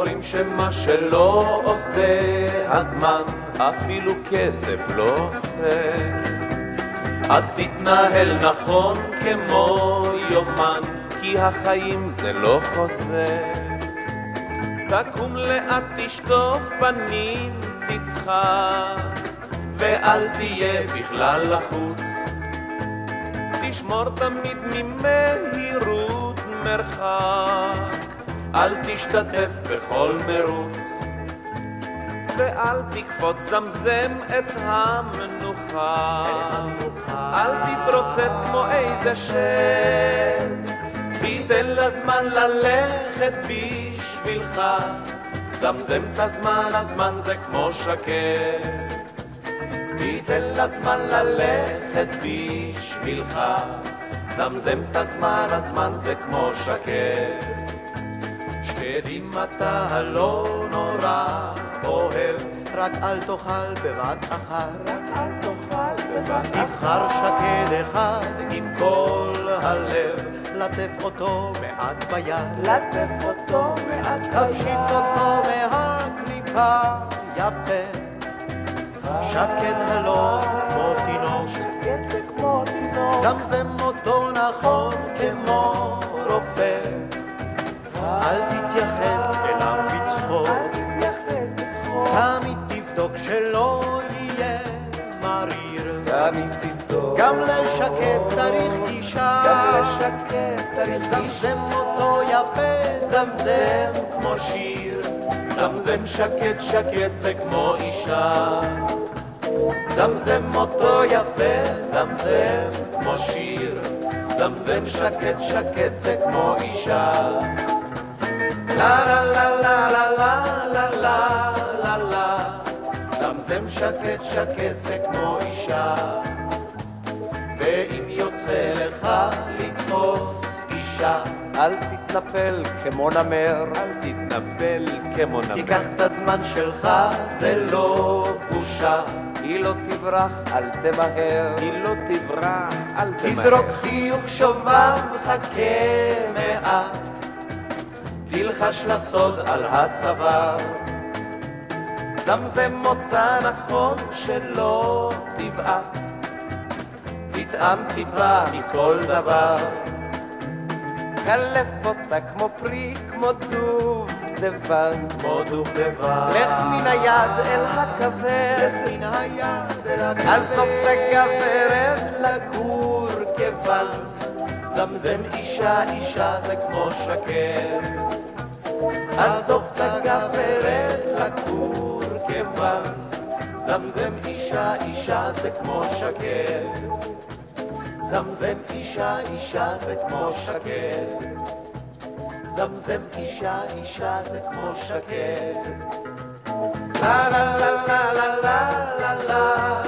אומרים שמה שלא עושה הזמן, אפילו כסף לא עושה. אז תתנהל נכון כמו יומן, כי החיים זה לא חוזה. תקום לאט, תשטוף פנים, תצחק, ואל תהיה בכלל לחוץ. תשמור תמיד ממהירות מרחק, אל תשתתף בכל מרוץ. ואל תקפוץ, זמזם את המנוחה. אל תתרוצץ כמו איזה שד, תיתן לזמן ללכת בשבילך. זמזם את הזמן, הזמן זה כמו שקט. תיתן לזמן ללכת בשבילך. זמזם את הזמן, הזמן זה כמו שקט. שקדים אתה לא נורא אוהב, רק אל תאכל בבת אחת. רק אל תאכל בבת אחת. תבחר שקד אחד עם כל הלב, לטף אותו מעט ביד. לטף אותו מעט ביד. תפשיט אותו מהקליפה יפה. שקד הלא כמו תינוק. שקד זה כמו תינוק. זמזם אותו נכון כמו. אל תתייחס אליו בצחוק. תמיד תבדוק שלא יהיה מריר. תמיד תבדוק. גם לשקד צריך גישה. גם לשקד צריך גישה. זמזם אותו יפה, זמזם כמו שיר. זמזם שקט שקט זה כמו אישה. זמזם אותו יפה, זמזם כמו שיר. זמזם שקט שקט זה כמו אישה. שקט שקט זה כמו אישה. ואם יוצא לך לתפוס אישה אל תתנפל כמו נמר, אל תתנפל כמו נמר. תיקח את הזמן שלך, זה לא בושה. היא לא תברח, אל תמהר. היא לא תברח, אל תמהר. תזרוק חיוך שובב, חכה מעט. תלחש לסוד על הצוואר. זמזם אותה נכון שלא תבעט. תטעם טיפה מכל דבר. קלף אותה כמו פרי, כמו דובדבן. כמו דובדבן. לך מן היד אל הכבד, לך מן היד אל הכבד. עזוב את הגברת לגור כבן. זמזם אישה אישה זה כמו שקר. עזוב את הגברת לכור כיוון, זמזם אישה אישה זה כמו שקר. זמזם אישה אישה זה כמו שקר. זמזם אישה אישה זה כמו שקר. לה לה לה לה לה לה לה